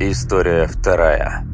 История вторая.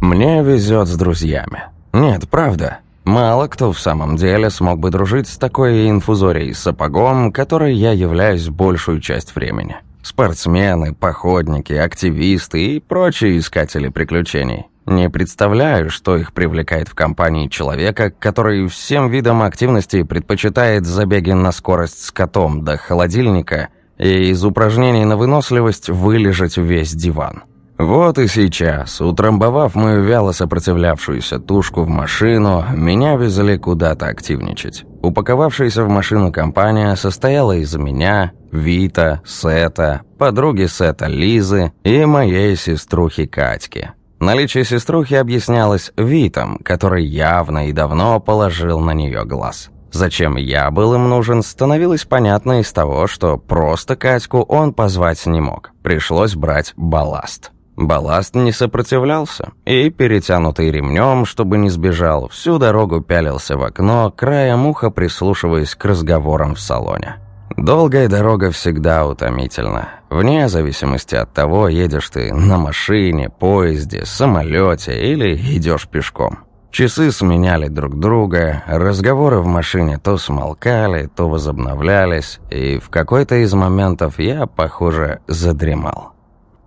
Мне везет с друзьями. Нет, правда. Мало кто в самом деле смог бы дружить с такой инфузорией сапогом, которой я являюсь большую часть времени. Спортсмены, походники, активисты и прочие искатели приключений. Не представляю, что их привлекает в компании человека, который всем видам активности предпочитает забеги на скорость с котом до холодильника и из упражнений на выносливость вылежать весь диван. Вот и сейчас, утрамбовав мою вяло сопротивлявшуюся тушку в машину, меня везли куда-то активничать. Упаковавшаяся в машину компания состояла из меня, Вита, Сета, подруги Сета Лизы и моей сеструхи Катьки. Наличие сеструхи объяснялось Витом, который явно и давно положил на нее глаз. Зачем я был им нужен, становилось понятно из того, что просто Катьку он позвать не мог. Пришлось брать балласт. Балласт не сопротивлялся, и, перетянутый ремнем, чтобы не сбежал, всю дорогу пялился в окно, краем уха прислушиваясь к разговорам в салоне. Долгая дорога всегда утомительна, вне зависимости от того, едешь ты на машине, поезде, самолете или идешь пешком. Часы сменяли друг друга, разговоры в машине то смолкали, то возобновлялись, и в какой-то из моментов я, похоже, задремал.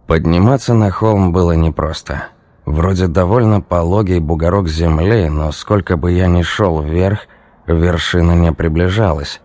Подниматься на холм было непросто. Вроде довольно пологий бугорок земли, но сколько бы я ни шел вверх, вершина не приближалась.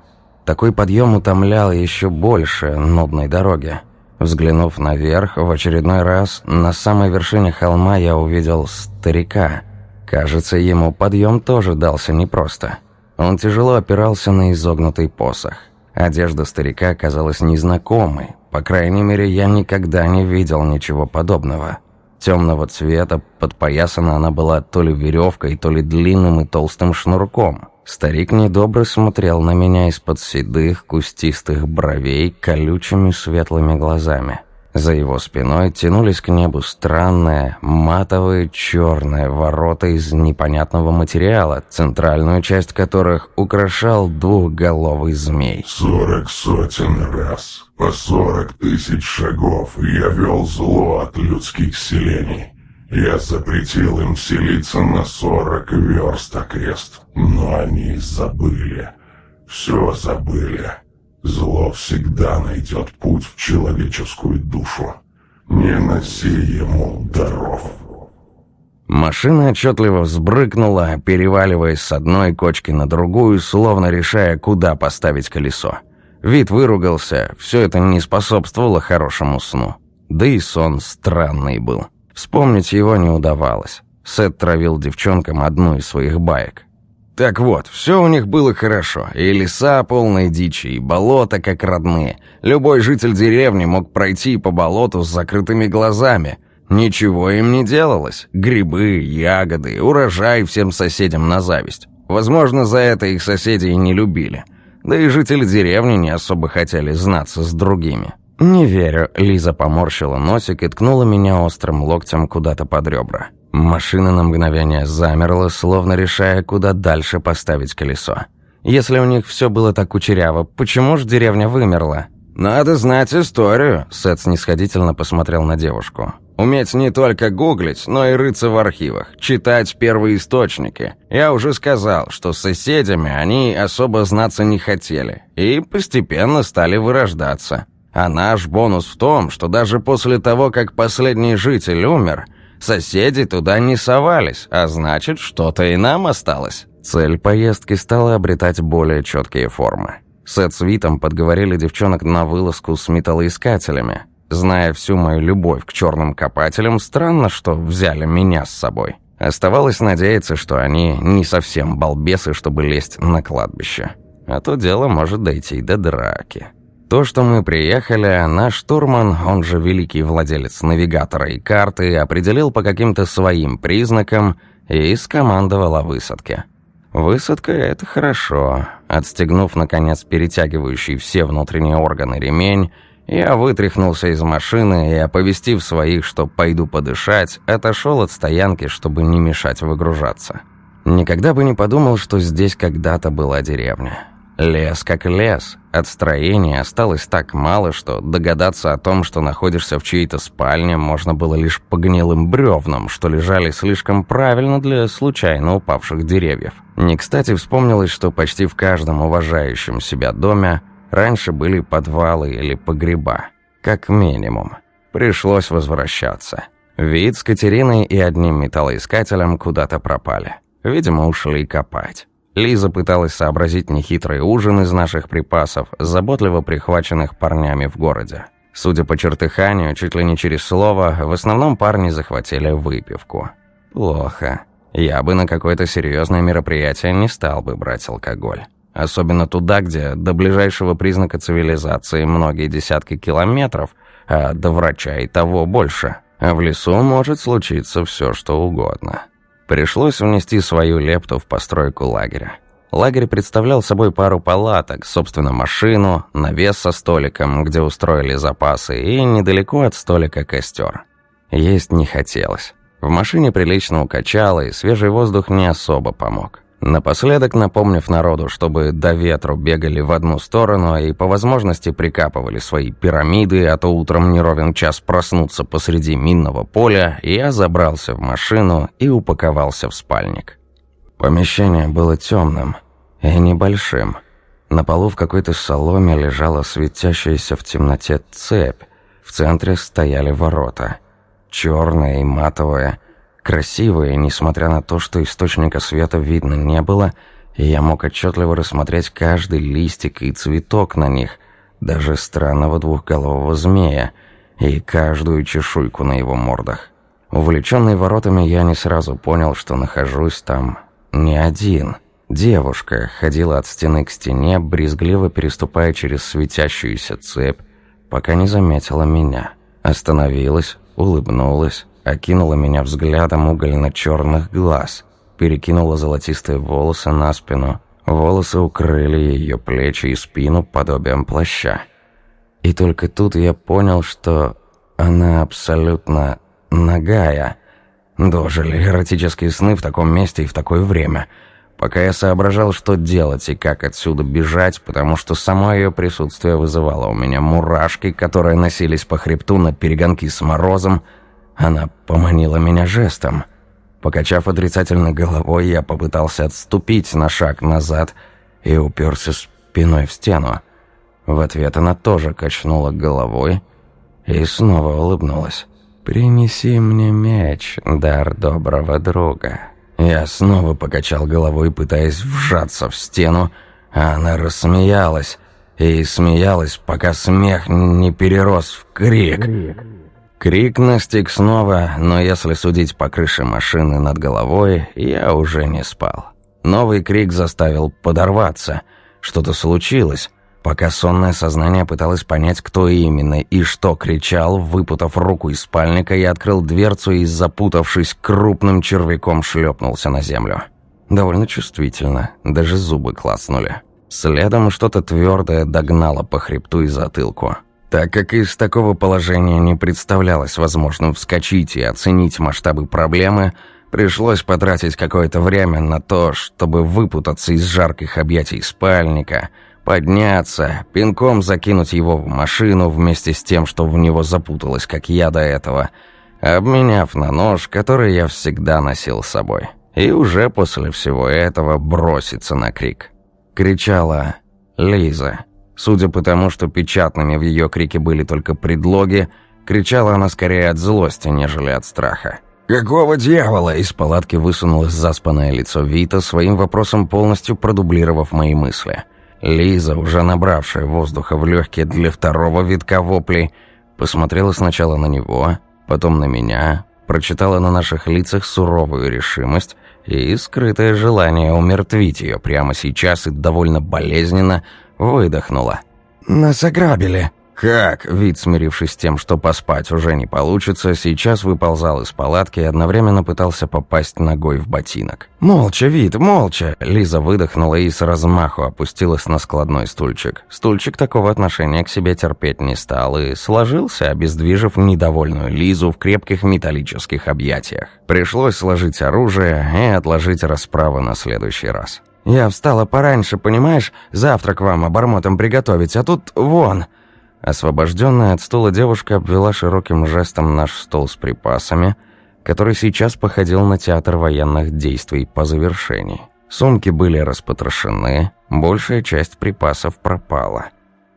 Такой подъем утомлял еще больше нудной дороги. Взглянув наверх, в очередной раз, на самой вершине холма я увидел старика. Кажется, ему подъем тоже дался непросто. Он тяжело опирался на изогнутый посох. Одежда старика казалась незнакомой. По крайней мере, я никогда не видел ничего подобного. Темного цвета, подпоясана она была то ли веревкой, то ли длинным и толстым шнурком. Старик недобро смотрел на меня из-под седых, кустистых бровей колючими светлыми глазами. За его спиной тянулись к небу странные, матовые, черные ворота из непонятного материала, центральную часть которых украшал двухголовый змей. «Сорок сотен раз, по сорок тысяч шагов я вел зло от людских селений». Я запретил им селиться на сорок верст окрест, но они забыли. Все забыли. Зло всегда найдет путь в человеческую душу. Не носи ему даров. Машина отчетливо взбрыкнула, переваливаясь с одной кочки на другую, словно решая, куда поставить колесо. Вид выругался, все это не способствовало хорошему сну. Да и сон странный был. Вспомнить его не удавалось. Сет травил девчонкам одну из своих баек. Так вот, все у них было хорошо. И леса полные дичи, и болота как родные. Любой житель деревни мог пройти по болоту с закрытыми глазами. Ничего им не делалось. Грибы, ягоды, урожай всем соседям на зависть. Возможно, за это их соседи и не любили. Да и жители деревни не особо хотели знаться с другими. «Не верю», — Лиза поморщила носик и ткнула меня острым локтем куда-то под ребра. Машина на мгновение замерла, словно решая, куда дальше поставить колесо. «Если у них все было так кучеряво, почему же деревня вымерла?» «Надо знать историю», — Сет снисходительно посмотрел на девушку. «Уметь не только гуглить, но и рыться в архивах, читать первые источники. Я уже сказал, что с соседями они особо знаться не хотели и постепенно стали вырождаться». А наш бонус в том, что даже после того, как последний житель умер, соседи туда не совались, а значит, что-то и нам осталось. Цель поездки стала обретать более четкие формы. Сет с Витом подговорили девчонок на вылазку с металлоискателями. Зная всю мою любовь к черным копателям, странно, что взяли меня с собой. Оставалось надеяться, что они не совсем балбесы, чтобы лезть на кладбище. А то дело может дойти до драки. То, что мы приехали, наш штурман, он же великий владелец навигатора и карты, определил по каким-то своим признакам и скомандовал о высадке. Высадка — это хорошо. Отстегнув, наконец, перетягивающий все внутренние органы ремень, я вытряхнулся из машины и, оповестив своих, что пойду подышать, отошел от стоянки, чтобы не мешать выгружаться. Никогда бы не подумал, что здесь когда-то была деревня. Лес как лес. От строения осталось так мало, что догадаться о том, что находишься в чьей-то спальне, можно было лишь по гнилым бревнам, что лежали слишком правильно для случайно упавших деревьев. Не кстати вспомнилось, что почти в каждом уважающем себя доме раньше были подвалы или погреба. Как минимум. Пришлось возвращаться. Вид с Катериной и одним металлоискателем куда-то пропали. Видимо, ушли копать. Лиза пыталась сообразить нехитрый ужин из наших припасов, заботливо прихваченных парнями в городе. Судя по чертыханию, чуть ли не через слово, в основном парни захватили выпивку. Плохо. Я бы на какое-то серьезное мероприятие не стал бы брать алкоголь. Особенно туда, где до ближайшего признака цивилизации многие десятки километров, а до врача и того больше. А в лесу может случиться все, что угодно. Пришлось внести свою лепту в постройку лагеря. Лагерь представлял собой пару палаток, собственно, машину, навес со столиком, где устроили запасы, и недалеко от столика костер. Есть не хотелось. В машине прилично укачало, и свежий воздух не особо помог. Напоследок, напомнив народу, чтобы до ветру бегали в одну сторону и по возможности прикапывали свои пирамиды, а то утром не ровен час проснуться посреди минного поля, я забрался в машину и упаковался в спальник. Помещение было темным и небольшим. На полу в какой-то соломе лежала светящаяся в темноте цепь. В центре стояли ворота. Черные и матовые – Красивые, несмотря на то, что источника света видно не было, и я мог отчетливо рассмотреть каждый листик и цветок на них, даже странного двухголового змея, и каждую чешуйку на его мордах. Увлеченный воротами, я не сразу понял, что нахожусь там не один. Девушка ходила от стены к стене, брезгливо переступая через светящуюся цепь, пока не заметила меня. Остановилась, улыбнулась, окинула меня взглядом угольно-черных глаз, перекинула золотистые волосы на спину. Волосы укрыли ее плечи и спину подобием плаща. И только тут я понял, что она абсолютно нагая. Дожили эротические сны в таком месте и в такое время. Пока я соображал, что делать и как отсюда бежать, потому что само ее присутствие вызывало у меня мурашки, которые носились по хребту на перегонки с морозом, она поманила меня жестом. Покачав отрицательно головой, я попытался отступить на шаг назад и уперся спиной в стену. В ответ она тоже качнула головой и снова улыбнулась. «Принеси мне меч, дар доброго друга». Я снова покачал головой, пытаясь вжаться в стену, а она рассмеялась. И смеялась, пока смех не перерос в крик. крик. Крик настиг снова, но если судить по крыше машины над головой, я уже не спал. Новый крик заставил подорваться. Что-то случилось. Пока сонное сознание пыталось понять, кто именно и что кричал, выпутав руку из спальника, я открыл дверцу и, запутавшись, крупным червяком шлепнулся на землю. Довольно чувствительно, даже зубы клацнули. Следом что-то твердое догнало по хребту и затылку. Так как из такого положения не представлялось возможным вскочить и оценить масштабы проблемы, пришлось потратить какое-то время на то, чтобы выпутаться из жарких объятий спальника, подняться, пинком закинуть его в машину вместе с тем, что в него запуталось, как я до этого, обменяв на нож, который я всегда носил с собой. И уже после всего этого броситься на крик. Кричала «Лиза». Судя по тому, что печатными в ее крике были только предлоги, кричала она скорее от злости, нежели от страха. «Какого дьявола?» Из палатки высунулось заспанное лицо Вита, своим вопросом полностью продублировав мои мысли. Лиза, уже набравшая воздуха в легкие для второго витка воплей, посмотрела сначала на него, потом на меня, прочитала на наших лицах суровую решимость и скрытое желание умертвить ее прямо сейчас и довольно болезненно – Выдохнула. «Нас ограбили». «Как?» Вид, смирившись с тем, что поспать уже не получится, сейчас выползал из палатки и одновременно пытался попасть ногой в ботинок. «Молча, Вид, молча!» Лиза выдохнула и с размаху опустилась на складной стульчик. Стульчик такого отношения к себе терпеть не стал и сложился, обездвижив недовольную Лизу в крепких металлических объятиях. Пришлось сложить оружие и отложить расправу на следующий раз. Я встала пораньше, понимаешь? Завтрак вам обормотом приготовить, а тут вон...» Освобожденная от стула девушка обвела широким жестом наш стол с припасами, который сейчас походил на театр военных действий по завершении. Сумки были распотрошены, большая часть припасов пропала.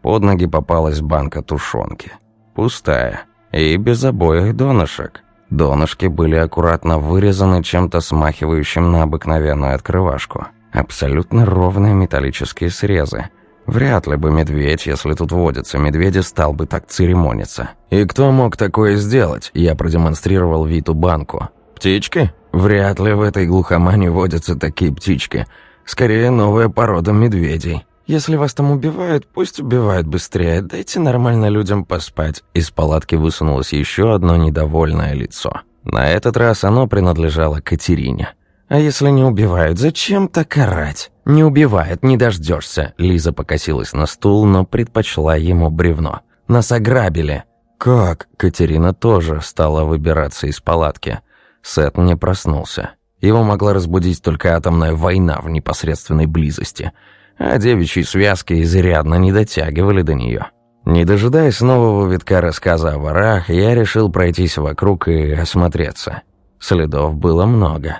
Под ноги попалась банка тушенки. Пустая. И без обоих донышек. Донышки были аккуратно вырезаны чем-то смахивающим на обыкновенную открывашку. Абсолютно ровные металлические срезы. Вряд ли бы медведь, если тут водится, медведи стал бы так церемониться. И кто мог такое сделать? Я продемонстрировал Виту банку. Птички? Вряд ли в этой глухомане водятся такие птички. Скорее, новая порода медведей. Если вас там убивают, пусть убивают быстрее. Дайте нормально людям поспать. Из палатки высунулось еще одно недовольное лицо. На этот раз оно принадлежало Катерине. «А если не убивают, зачем так орать?» «Не убивают, не дождешься. Лиза покосилась на стул, но предпочла ему бревно. «Нас ограбили». «Как?» Катерина тоже стала выбираться из палатки. Сет не проснулся. Его могла разбудить только атомная война в непосредственной близости, а девичьи связки изрядно не дотягивали до нее. Не дожидаясь нового витка рассказа о ворах, я решил пройтись вокруг и осмотреться. Следов было много.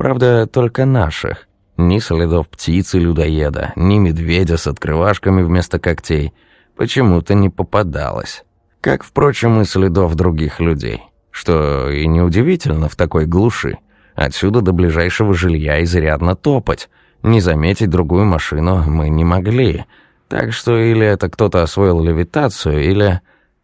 Правда, только наших. Ни следов птицы-людоеда, ни медведя с открывашками вместо когтей. Почему-то не попадалось. Как, впрочем, и следов других людей. Что и неудивительно в такой глуши. Отсюда до ближайшего жилья изрядно топать. Не заметить другую машину мы не могли. Так что или это кто-то освоил левитацию, или...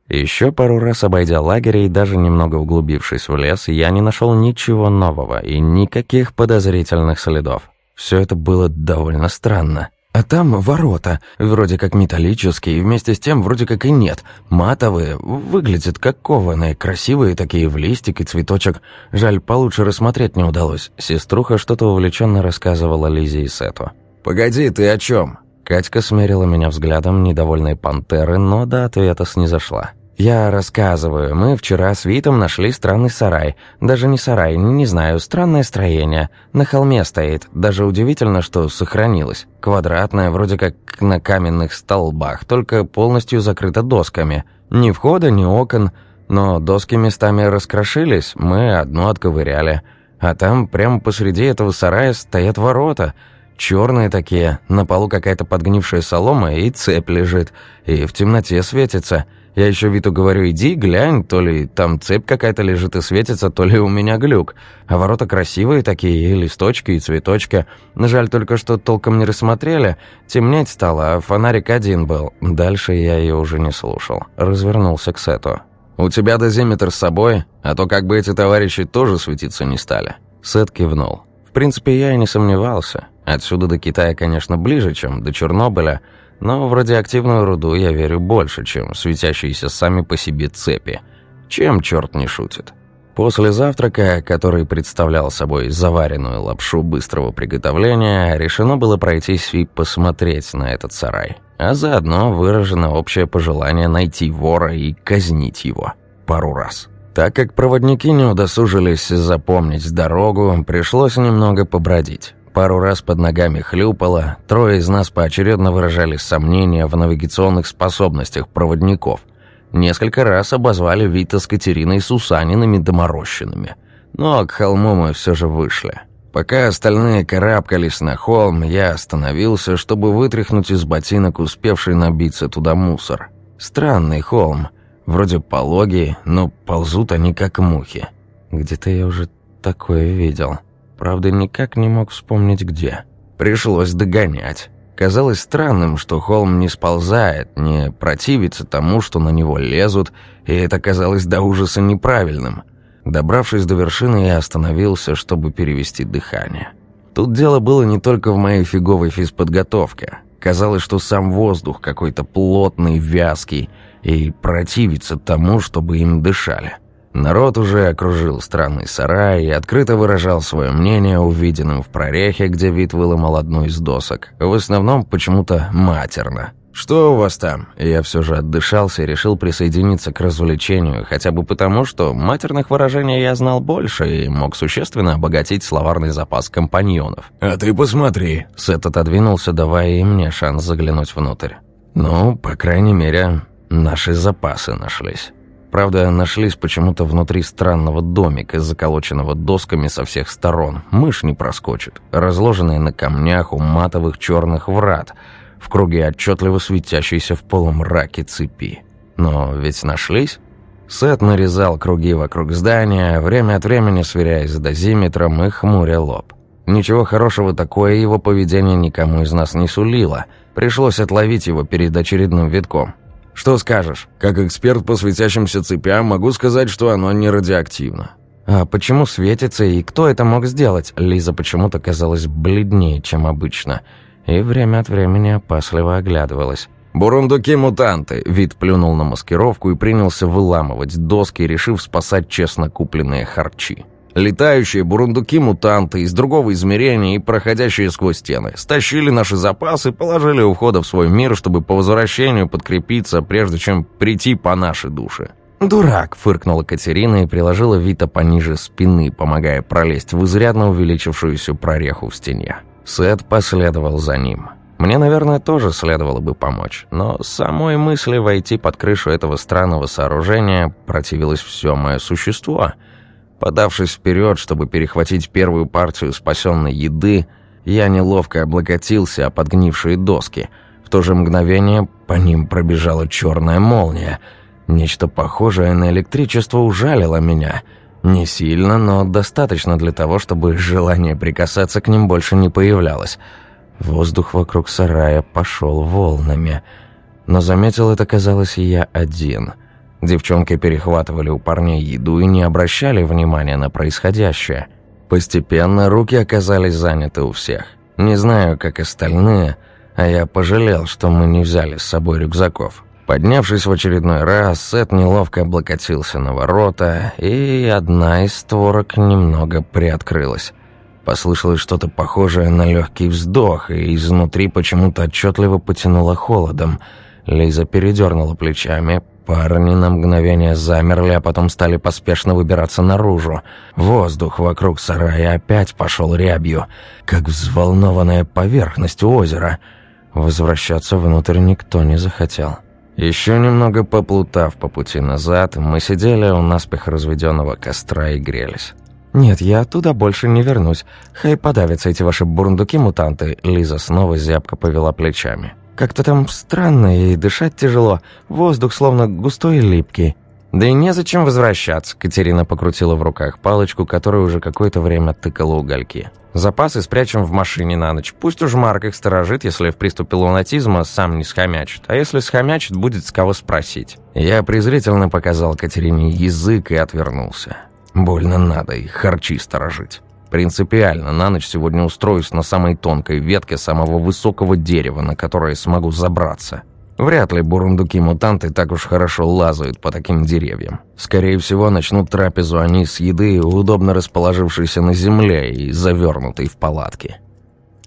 Еще пару раз обойдя лагерь и даже немного углубившись в лес, я не нашел ничего нового и никаких подозрительных следов. Все это было довольно странно. А там ворота, вроде как металлические, и вместе с тем вроде как и нет. Матовые, выглядят как кованые, красивые такие в листик и цветочек. Жаль, получше рассмотреть не удалось. Сеструха что-то увлеченно рассказывала Лизе и Сету. «Погоди, ты о чем? Катька смерила меня взглядом недовольной пантеры, но до ответа снизошла. «Я рассказываю. Мы вчера с Витом нашли странный сарай. Даже не сарай, не знаю, странное строение. На холме стоит. Даже удивительно, что сохранилось. Квадратное, вроде как на каменных столбах, только полностью закрыто досками. Ни входа, ни окон. Но доски местами раскрошились, мы одну отковыряли. А там, прямо посреди этого сарая, стоят ворота». Черные такие, на полу какая-то подгнившая солома и цепь лежит, и в темноте светится. Я еще Виту говорю, иди, глянь, то ли там цепь какая-то лежит и светится, то ли у меня глюк. А ворота красивые такие, и листочки, и цветочки. Жаль только, что толком не рассмотрели. Темнеть стало, а фонарик один был. Дальше я ее уже не слушал. Развернулся к Сету. «У тебя дозиметр с собой? А то как бы эти товарищи тоже светиться не стали». Сет кивнул. В принципе, я и не сомневался. Отсюда до Китая, конечно, ближе, чем до Чернобыля, но в радиоактивную руду я верю больше, чем светящиеся сами по себе цепи. Чем черт не шутит. После завтрака, который представлял собой заваренную лапшу быстрого приготовления, решено было пройтись и посмотреть на этот сарай. А заодно выражено общее пожелание найти вора и казнить его. Пару раз. Так как проводники не удосужились запомнить дорогу, пришлось немного побродить. Пару раз под ногами хлюпало, трое из нас поочередно выражали сомнения в навигационных способностях проводников. Несколько раз обозвали Вита с Катериной Сусаниными доморощенными. Но к холму мы все же вышли. Пока остальные карабкались на холм, я остановился, чтобы вытряхнуть из ботинок успевший набиться туда мусор. Странный холм. Вроде пологий, но ползут они как мухи. Где-то я уже такое видел. Правда, никак не мог вспомнить где. Пришлось догонять. Казалось странным, что холм не сползает, не противится тому, что на него лезут, и это казалось до ужаса неправильным. Добравшись до вершины, я остановился, чтобы перевести дыхание. Тут дело было не только в моей фиговой физподготовке. Казалось, что сам воздух какой-то плотный, вязкий, и противится тому, чтобы им дышали. Народ уже окружил странный сарай и открыто выражал свое мнение увиденным в прорехе, где вид выломал одну из досок. В основном почему-то матерно. «Что у вас там?» Я все же отдышался и решил присоединиться к развлечению, хотя бы потому, что матерных выражений я знал больше и мог существенно обогатить словарный запас компаньонов. «А ты посмотри!» Сет отодвинулся, давая и мне шанс заглянуть внутрь. «Ну, по крайней мере, наши запасы нашлись». Правда, нашлись почему-то внутри странного домика, заколоченного досками со всех сторон. Мышь не проскочит. Разложенные на камнях у матовых черных врат – в круге отчетливо светящейся в полумраке цепи. Но ведь нашлись? Сет нарезал круги вокруг здания, время от времени сверяясь с дозиметром и хмуря лоб. Ничего хорошего такое его поведение никому из нас не сулило. Пришлось отловить его перед очередным витком. «Что скажешь? Как эксперт по светящимся цепям могу сказать, что оно не радиоактивно». «А почему светится и кто это мог сделать?» Лиза почему-то казалась бледнее, чем обычно – и время от времени опасливо оглядывалась. «Бурундуки-мутанты!» Вид плюнул на маскировку и принялся выламывать доски, решив спасать честно купленные харчи. Летающие бурундуки-мутанты из другого измерения и проходящие сквозь стены. Стащили наши запасы, положили у входа в свой мир, чтобы по возвращению подкрепиться, прежде чем прийти по нашей душе. «Дурак!» — фыркнула Катерина и приложила Вита пониже спины, помогая пролезть в изрядно увеличившуюся прореху в стене. Сет последовал за ним. Мне, наверное, тоже следовало бы помочь, но самой мысли войти под крышу этого странного сооружения противилось все мое существо. Подавшись вперед, чтобы перехватить первую партию спасенной еды, я неловко облокотился о подгнившие доски. В то же мгновение по ним пробежала черная молния. Нечто похожее на электричество ужалило меня — не сильно, но достаточно для того, чтобы желание прикасаться к ним больше не появлялось. Воздух вокруг сарая пошел волнами. Но заметил это, казалось, я один. Девчонки перехватывали у парней еду и не обращали внимания на происходящее. Постепенно руки оказались заняты у всех. Не знаю, как остальные, а я пожалел, что мы не взяли с собой рюкзаков. Поднявшись в очередной раз, Сет неловко облокотился на ворота, и одна из створок немного приоткрылась. Послышалось что-то похожее на легкий вздох, и изнутри почему-то отчетливо потянуло холодом. Лиза передернула плечами, Парни на мгновение замерли, а потом стали поспешно выбираться наружу. Воздух вокруг сарая опять пошел рябью, как взволнованная поверхность озера. Возвращаться внутрь никто не захотел. Еще немного поплутав по пути назад, мы сидели у наспех разведенного костра и грелись. «Нет, я туда больше не вернусь. Хай подавятся эти ваши бурундуки-мутанты», Лиза снова зябко повела плечами. «Как-то там странно и дышать тяжело. Воздух словно густой и липкий». «Да и незачем возвращаться», — Катерина покрутила в руках палочку, которая уже какое-то время тыкала угольки. «Запасы спрячем в машине на ночь. Пусть уж Марк их сторожит, если в приступе лунатизма сам не схомячит. А если схомячит, будет с кого спросить». Я презрительно показал Катерине язык и отвернулся. «Больно надо их харчи сторожить». Принципиально на ночь сегодня устроюсь на самой тонкой ветке самого высокого дерева, на которое смогу забраться. Вряд ли бурундуки-мутанты так уж хорошо лазают по таким деревьям. Скорее всего, начнут трапезу они с еды, удобно расположившейся на земле и завернутой в палатки.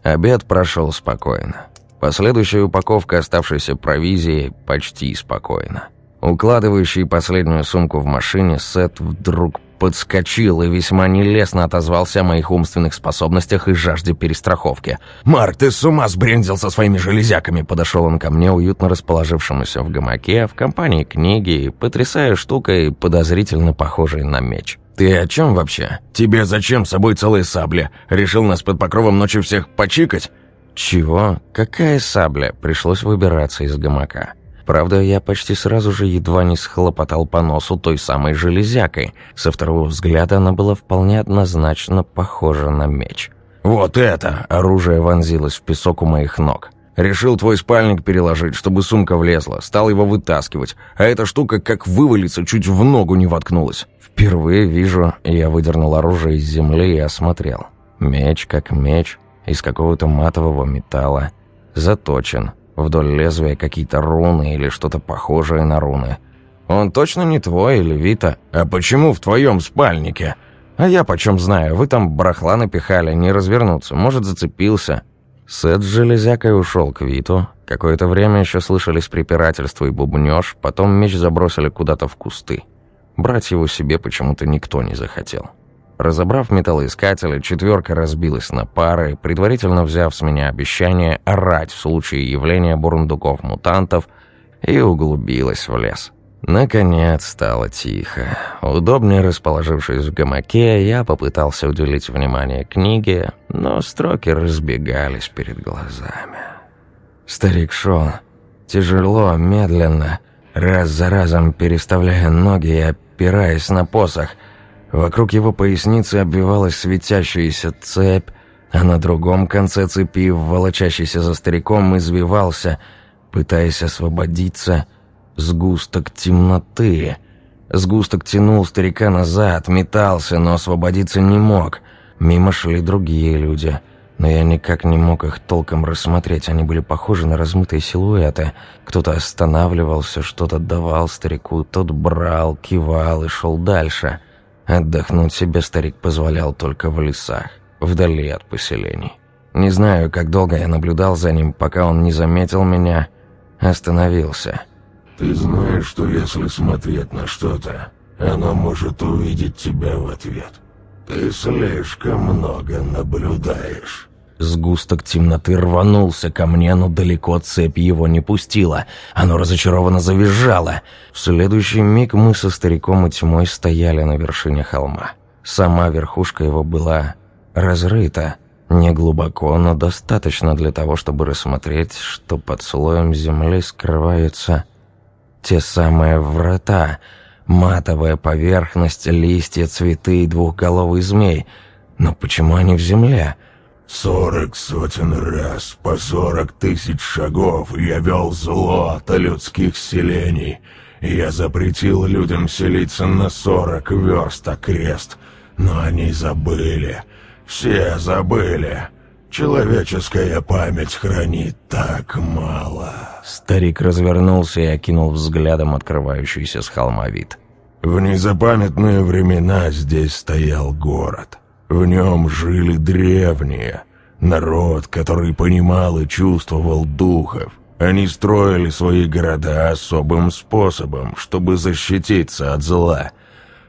Обед прошел спокойно. Последующая упаковка оставшейся провизии почти спокойно. Укладывающий последнюю сумку в машине, Сет вдруг подскочил и весьма нелестно отозвался о моих умственных способностях и жажде перестраховки. «Марк, ты с ума сбрендил со своими железяками!» Подошел он ко мне, уютно расположившемуся в гамаке, в компании книги, потрясая штукой, подозрительно похожей на меч. «Ты о чем вообще?» «Тебе зачем с собой целые сабли? Решил нас под покровом ночи всех почикать?» «Чего? Какая сабля?» Пришлось выбираться из гамака. Правда, я почти сразу же едва не схлопотал по носу той самой железякой. Со второго взгляда она была вполне однозначно похожа на меч. «Вот это!» – оружие вонзилось в песок у моих ног. Решил твой спальник переложить, чтобы сумка влезла. Стал его вытаскивать. А эта штука как вывалится, чуть в ногу не воткнулась. Впервые вижу, я выдернул оружие из земли и осмотрел. Меч как меч, из какого-то матового металла. Заточен, Вдоль лезвия какие-то руны или что-то похожее на руны. Он точно не твой или Вита? А почему в твоем спальнике? А я почем знаю, вы там барахла напихали, не развернуться, может, зацепился. Сет с железякой ушел к Виту. Какое-то время еще слышались препирательства и бубнёж, потом меч забросили куда-то в кусты. Брать его себе почему-то никто не захотел. Разобрав металлоискатели, четверка разбилась на пары, предварительно взяв с меня обещание орать в случае явления бурундуков-мутантов, и углубилась в лес. Наконец стало тихо. Удобнее расположившись в гамаке, я попытался уделить внимание книге, но строки разбегались перед глазами. Старик шел. Тяжело, медленно, раз за разом переставляя ноги и опираясь на посох. Вокруг его поясницы обвивалась светящаяся цепь, а на другом конце цепи, волочащийся за стариком, извивался, пытаясь освободиться — сгусток темноты. Сгусток тянул старика назад, метался, но освободиться не мог. Мимо шли другие люди, но я никак не мог их толком рассмотреть. Они были похожи на размытые силуэты. Кто-то останавливался, что-то давал старику, тот брал, кивал и шел дальше. Отдохнуть себе старик позволял только в лесах, вдали от поселений. Не знаю, как долго я наблюдал за ним, пока он не заметил меня, остановился. Ты знаешь, что если смотреть на что-то, оно может увидеть тебя в ответ. Ты слишком много наблюдаешь. Сгусток темноты рванулся ко мне, но далеко цепь его не пустила. Оно разочарованно завизжало. В следующий миг мы со стариком и тьмой стояли на вершине холма. Сама верхушка его была разрыта. Не глубоко, но достаточно для того, чтобы рассмотреть, что под слоем земли скрывается те самые врата, матовая поверхность, листья, цветы и двухголовый змей. Но почему они в земле? Сорок сотен раз по сорок тысяч шагов я вел зло от людских селений. Я запретил людям селиться на сорок верст окрест, но они забыли. Все забыли. Человеческая память хранит так мало. Старик развернулся и окинул взглядом открывающийся с холма вид. В незапамятные времена здесь стоял город. В нем жили древние. Народ, который понимал и чувствовал духов. Они строили свои города особым способом, чтобы защититься от зла.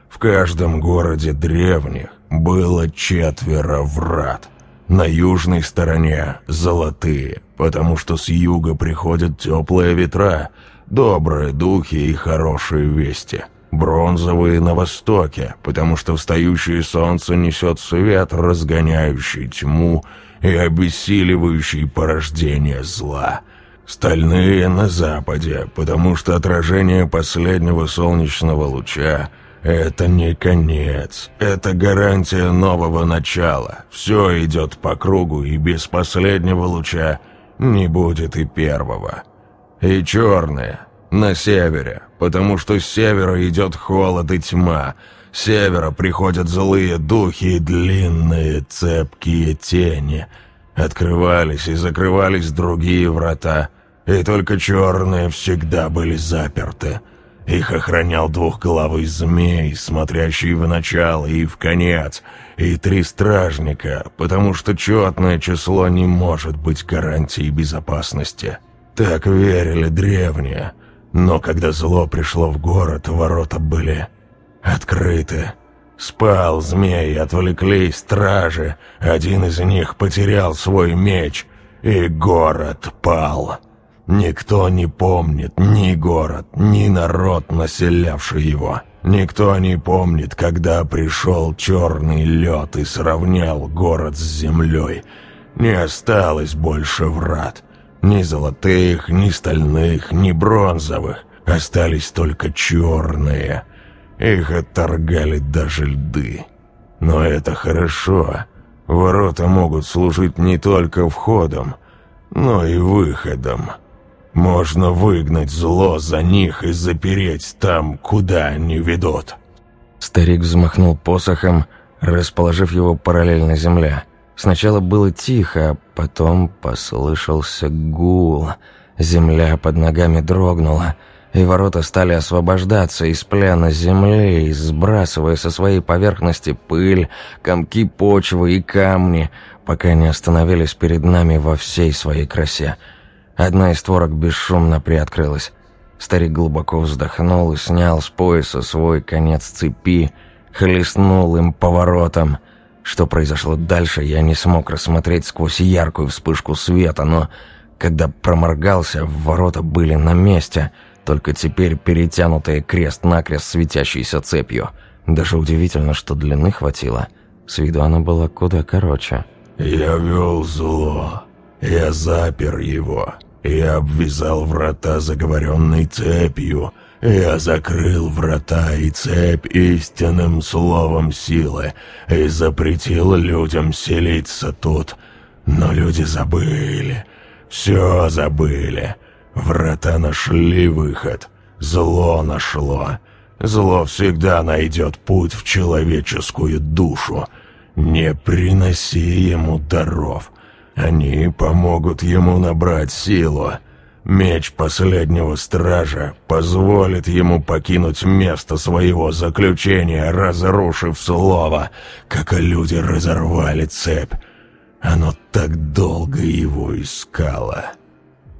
В каждом городе древних было четверо врат. На южной стороне золотые, потому что с юга приходят теплые ветра, добрые духи и хорошие вести. Бронзовые на востоке, потому что встающее солнце несет свет, разгоняющий тьму и обессиливающий порождение зла. Стальные на западе, потому что отражение последнего солнечного луча — это не конец. Это гарантия нового начала. Все идет по кругу, и без последнего луча не будет и первого. И черные на севере, потому что с севера идет холод и тьма. С севера приходят злые духи и длинные цепкие тени. Открывались и закрывались другие врата, и только черные всегда были заперты. Их охранял двухглавый змей, смотрящий в начало и в конец, и три стражника, потому что четное число не может быть гарантией безопасности. Так верили древние. Но когда зло пришло в город, ворота были открыты. Спал змей, отвлеклись стражи, один из них потерял свой меч, и город пал». Никто не помнит ни город, ни народ, населявший его. Никто не помнит, когда пришел черный лед и сравнял город с землей. Не осталось больше врат. Ни золотых, ни стальных, ни бронзовых. Остались только черные. Их отторгали даже льды. Но это хорошо. Ворота могут служить не только входом, но и выходом. Можно выгнать зло за них и запереть там, куда они ведут». Старик взмахнул посохом, расположив его параллельно земле. Сначала было тихо, потом послышался гул. Земля под ногами дрогнула. и ворота стали освобождаться из плена земли, сбрасывая со своей поверхности пыль, комки почвы и камни, пока не остановились перед нами во всей своей красе. Одна из створок бесшумно приоткрылась. Старик глубоко вздохнул и снял с пояса свой конец цепи, хлестнул им поворотом. Что произошло дальше, я не смог рассмотреть сквозь яркую вспышку света, но когда проморгался, ворота были на месте — только теперь перетянутые крест-накрест светящейся цепью. Даже удивительно, что длины хватило. С виду она была куда короче. «Я вел зло. Я запер его. Я обвязал врата заговоренной цепью. Я закрыл врата и цепь истинным словом силы и запретил людям селиться тут. Но люди забыли. Все забыли. Врата нашли выход. Зло нашло. Зло всегда найдет путь в человеческую душу. Не приноси ему даров. Они помогут ему набрать силу. Меч последнего стража позволит ему покинуть место своего заключения, разрушив слово, как люди разорвали цепь. Оно так долго его искало».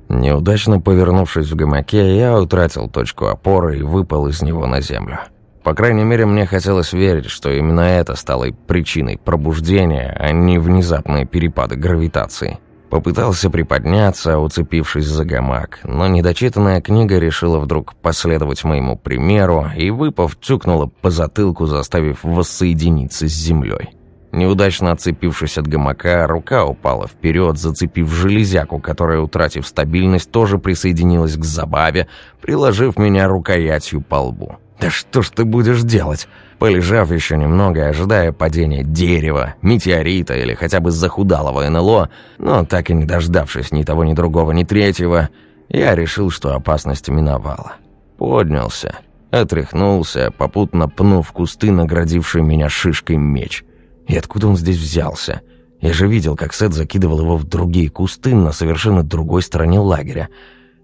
Неудачно повернувшись в гамаке, я утратил точку опоры и выпал из него на землю. По крайней мере, мне хотелось верить, что именно это стало причиной пробуждения, а не внезапные перепады гравитации. Попытался приподняться, уцепившись за гамак, но недочитанная книга решила вдруг последовать моему примеру и, выпав, тюкнула по затылку, заставив воссоединиться с землей. Неудачно отцепившись от гамака, рука упала вперед, зацепив железяку, которая, утратив стабильность, тоже присоединилась к забаве, приложив меня рукоятью по лбу. «Да что ж ты будешь делать?» Полежав еще немного, ожидая падения дерева, метеорита или хотя бы захудалого НЛО, но так и не дождавшись ни того, ни другого, ни третьего, я решил, что опасность миновала. Поднялся, отряхнулся, попутно пнув кусты, наградивший меня шишкой меч – и откуда он здесь взялся? Я же видел, как Сет закидывал его в другие кусты на совершенно другой стороне лагеря.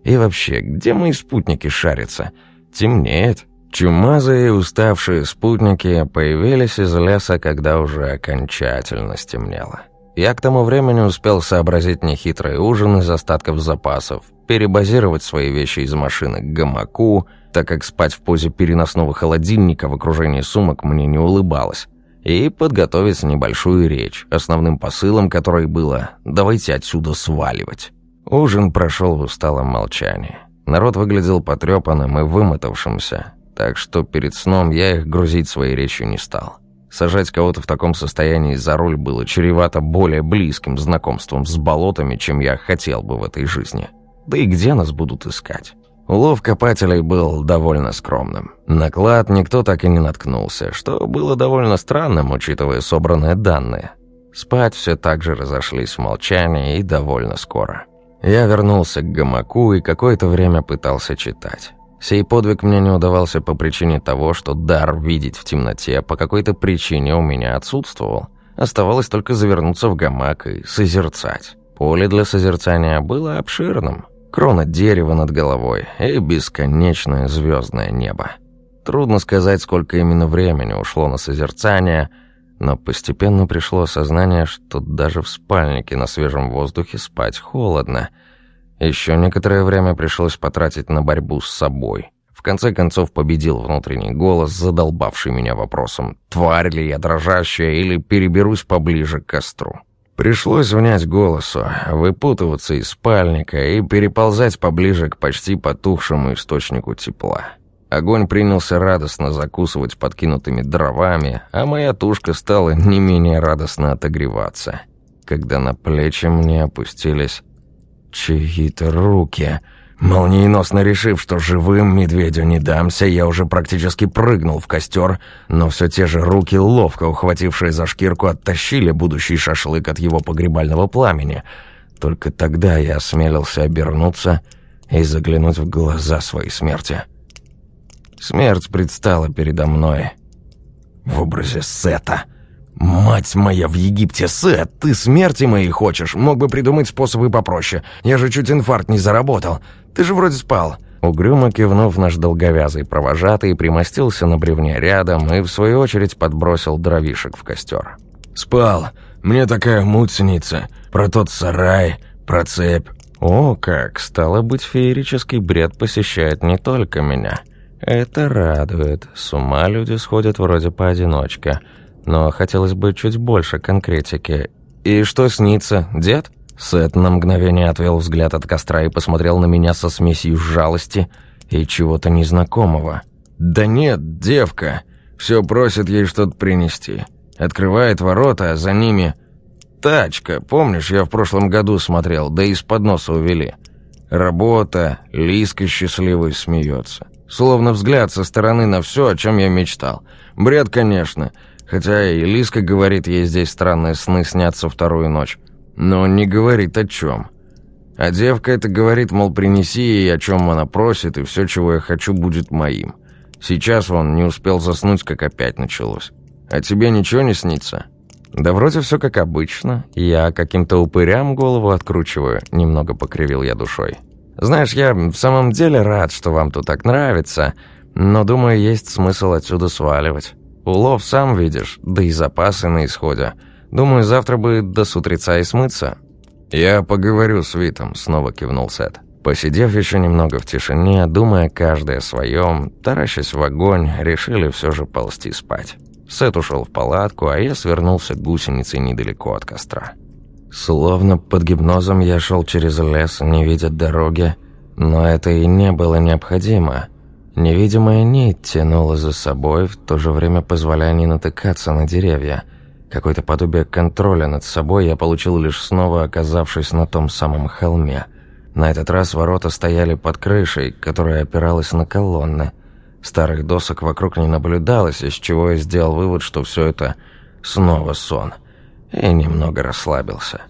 И вообще, где мои спутники шарятся? Темнеет. Чумазые и уставшие спутники появились из леса, когда уже окончательно стемнело. Я к тому времени успел сообразить нехитрый ужин из остатков запасов, перебазировать свои вещи из машины к гамаку, так как спать в позе переносного холодильника в окружении сумок мне не улыбалось и подготовить небольшую речь, основным посылом которой было «давайте отсюда сваливать». Ужин прошел в усталом молчании. Народ выглядел потрепанным и вымотавшимся, так что перед сном я их грузить своей речью не стал. Сажать кого-то в таком состоянии за руль было чревато более близким знакомством с болотами, чем я хотел бы в этой жизни. Да и где нас будут искать? Улов копателей был довольно скромным. На клад никто так и не наткнулся, что было довольно странным, учитывая собранные данные. Спать все так же разошлись в молчании и довольно скоро. Я вернулся к гамаку и какое-то время пытался читать. Сей подвиг мне не удавался по причине того, что дар видеть в темноте по какой-то причине у меня отсутствовал. Оставалось только завернуться в гамак и созерцать. Поле для созерцания было обширным, крона дерева над головой и бесконечное звездное небо. Трудно сказать, сколько именно времени ушло на созерцание, но постепенно пришло осознание, что даже в спальнике на свежем воздухе спать холодно. Еще некоторое время пришлось потратить на борьбу с собой. В конце концов победил внутренний голос, задолбавший меня вопросом, тварь ли я дрожащая или переберусь поближе к костру. Пришлось внять голосу, выпутываться из спальника и переползать поближе к почти потухшему источнику тепла. Огонь принялся радостно закусывать подкинутыми дровами, а моя тушка стала не менее радостно отогреваться, когда на плечи мне опустились чьи-то руки — Молниеносно решив, что живым медведю не дамся, я уже практически прыгнул в костер, но все те же руки, ловко ухватившие за шкирку, оттащили будущий шашлык от его погребального пламени. Только тогда я осмелился обернуться и заглянуть в глаза своей смерти. Смерть предстала передо мной в образе Сета — «Мать моя в Египте, Сет, ты смерти моей хочешь? Мог бы придумать способы попроще. Я же чуть инфаркт не заработал. Ты же вроде спал». Угрюмо кивнув, наш долговязый провожатый примостился на бревне рядом и, в свою очередь, подбросил дровишек в костер. «Спал. Мне такая муть снится. Про тот сарай, про цепь». «О, как! Стало быть, феерический бред посещает не только меня. Это радует. С ума люди сходят вроде поодиночке. Но хотелось бы чуть больше конкретики. И что снится? Дед?» Сет на мгновение отвел взгляд от костра и посмотрел на меня со смесью жалости и чего-то незнакомого. «Да нет, девка. Все просит ей что-то принести. Открывает ворота, а за ними... Тачка, помнишь, я в прошлом году смотрел, да из-под носа увели. Работа, Лиска счастливой смеется. Словно взгляд со стороны на все, о чем я мечтал. Бред, конечно. Хотя и Лиска говорит, ей здесь странные сны снятся вторую ночь но не говорит о чем. А девка это говорит, мол, принеси ей, о чем она просит, и все, чего я хочу, будет моим. Сейчас он не успел заснуть, как опять началось. А тебе ничего не снится?» «Да вроде все как обычно. Я каким-то упырям голову откручиваю», — немного покривил я душой. «Знаешь, я в самом деле рад, что вам тут так нравится, но, думаю, есть смысл отсюда сваливать. Улов сам видишь, да и запасы на исходе. Думаю, завтра бы до сутреца и смыться». «Я поговорю с Витом», — снова кивнул Сет. Посидев еще немного в тишине, думая каждый о своем, таращась в огонь, решили все же ползти спать. Сет ушел в палатку, а я свернулся гусеницей недалеко от костра. Словно под гипнозом я шел через лес, не видя дороги, но это и не было необходимо. Невидимая нить тянула за собой, в то же время позволяя не натыкаться на деревья — Какое-то подобие контроля над собой я получил лишь снова оказавшись на том самом холме. На этот раз ворота стояли под крышей, которая опиралась на колонны. Старых досок вокруг не наблюдалось, из чего я сделал вывод, что все это снова сон. И немного расслабился.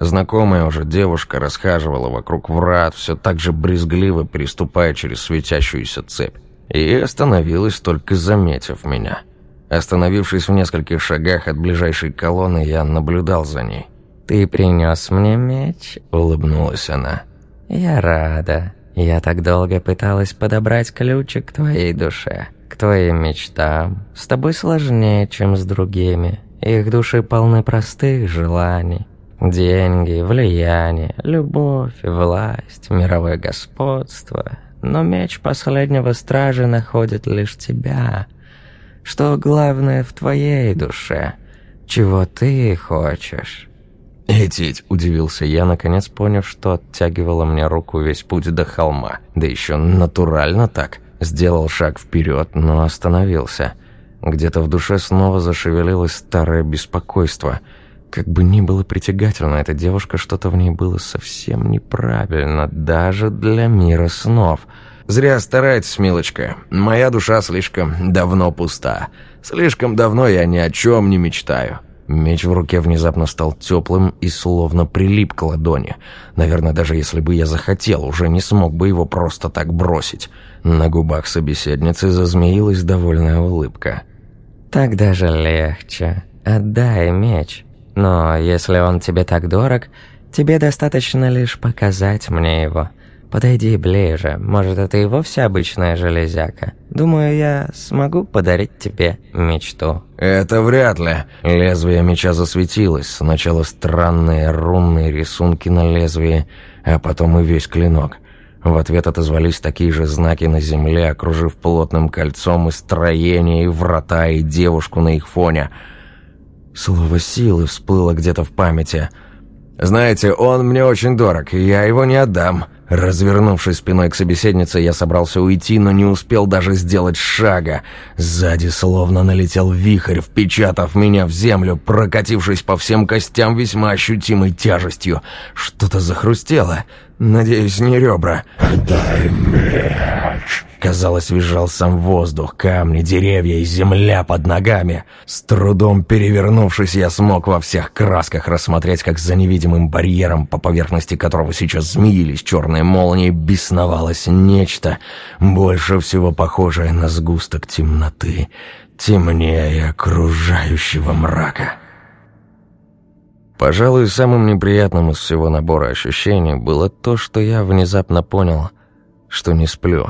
Знакомая уже девушка расхаживала вокруг врат, все так же брезгливо переступая через светящуюся цепь. И остановилась, только заметив меня. Остановившись в нескольких шагах от ближайшей колонны, я наблюдал за ней. «Ты принес мне меч?» – улыбнулась она. «Я рада. Я так долго пыталась подобрать ключик к твоей душе, к твоим мечтам. С тобой сложнее, чем с другими. Их души полны простых желаний. Деньги, влияние, любовь, власть, мировое господство. Но меч последнего стража находит лишь тебя – что главное в твоей душе, чего ты хочешь». «Этить!» – удивился я, наконец поняв, что оттягивала мне руку весь путь до холма. Да еще натурально так. Сделал шаг вперед, но остановился. Где-то в душе снова зашевелилось старое беспокойство. Как бы ни было притягательно, эта девушка, что-то в ней было совсем неправильно, даже для мира снов – Зря стараетесь, милочка. Моя душа слишком давно пуста. Слишком давно я ни о чем не мечтаю». Меч в руке внезапно стал теплым и словно прилип к ладони. Наверное, даже если бы я захотел, уже не смог бы его просто так бросить. На губах собеседницы зазмеилась довольная улыбка. «Так даже легче. Отдай меч. Но если он тебе так дорог, тебе достаточно лишь показать мне его. «Подойди ближе, может, это и вовсе обычная железяка. Думаю, я смогу подарить тебе мечту». «Это вряд ли». Лезвие меча засветилось. Сначала странные рунные рисунки на лезвии, а потом и весь клинок. В ответ отозвались такие же знаки на земле, окружив плотным кольцом и строение, и врата, и девушку на их фоне. Слово «силы» всплыло где-то в памяти. «Знаете, он мне очень дорог, и я его не отдам». Развернувшись спиной к собеседнице, я собрался уйти, но не успел даже сделать шага. Сзади словно налетел вихрь, впечатав меня в землю, прокатившись по всем костям весьма ощутимой тяжестью. Что-то захрустело. Надеюсь, не ребра. «Дай меч!» Казалось, визжал сам воздух, камни, деревья и земля под ногами. С трудом перевернувшись, я смог во всех красках рассмотреть, как за невидимым барьером, по поверхности которого сейчас змеились черные молнии, бесновалось нечто, больше всего похожее на сгусток темноты, темнее окружающего мрака. Пожалуй, самым неприятным из всего набора ощущений было то, что я внезапно понял — что не сплю.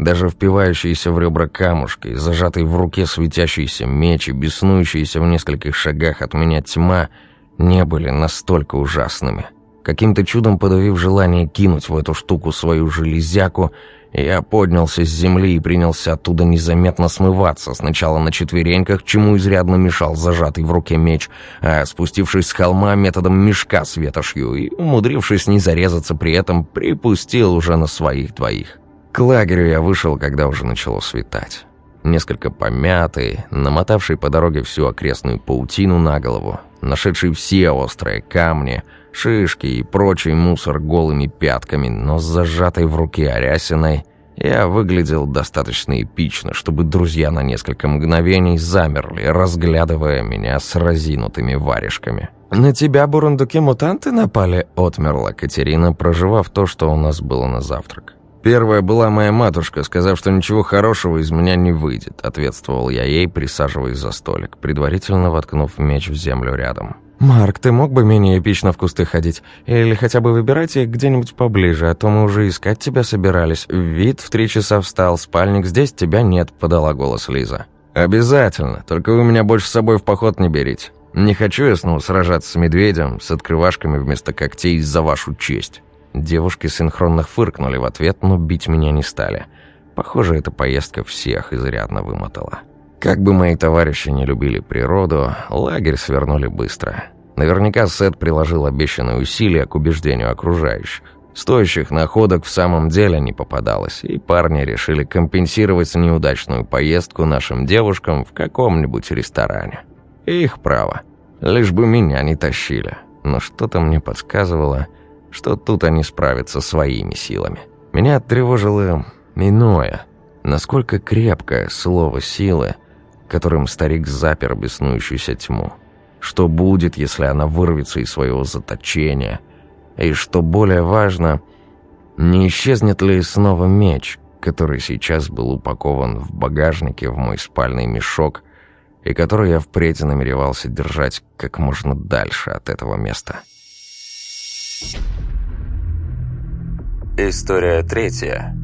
Даже впивающиеся в ребра камушки, зажатый в руке светящийся меч и беснующиеся в нескольких шагах от меня тьма не были настолько ужасными. Каким-то чудом подавив желание кинуть в эту штуку свою железяку, я поднялся с земли и принялся оттуда незаметно смываться, сначала на четвереньках, чему изрядно мешал зажатый в руке меч, а спустившись с холма методом мешка с ветошью и, умудрившись не зарезаться при этом, припустил уже на своих двоих. К лагерю я вышел, когда уже начало светать. Несколько помятый, намотавший по дороге всю окрестную паутину на голову, нашедший все острые камни, шишки и прочий мусор голыми пятками, но с зажатой в руке арясиной, я выглядел достаточно эпично, чтобы друзья на несколько мгновений замерли, разглядывая меня с разинутыми варежками. «На тебя, бурундуки-мутанты, напали?» — отмерла Катерина, проживав то, что у нас было на завтрак. «Первая была моя матушка, сказав, что ничего хорошего из меня не выйдет», — ответствовал я ей, присаживаясь за столик, предварительно воткнув меч в землю рядом. «Марк, ты мог бы менее эпично в кусты ходить? Или хотя бы выбирать их где-нибудь поближе, а то мы уже искать тебя собирались. Вид в три часа встал, спальник здесь, тебя нет», — подала голос Лиза. «Обязательно, только вы меня больше с собой в поход не берите. Не хочу я снова сражаться с медведем, с открывашками вместо когтей за вашу честь». Девушки синхронно фыркнули в ответ, но бить меня не стали. Похоже, эта поездка всех изрядно вымотала. Как бы мои товарищи не любили природу, лагерь свернули быстро. Наверняка Сет приложил обещанные усилия к убеждению окружающих. Стоящих находок в самом деле не попадалось, и парни решили компенсировать неудачную поездку нашим девушкам в каком-нибудь ресторане. Их право. Лишь бы меня не тащили. Но что-то мне подсказывало, что тут они справятся своими силами. Меня тревожило иное. Насколько крепкое слово силы, которым старик запер беснующуюся тьму. Что будет, если она вырвется из своего заточения? И что более важно, не исчезнет ли снова меч, который сейчас был упакован в багажнике в мой спальный мешок, и который я впредь намеревался держать как можно дальше от этого места. История третья.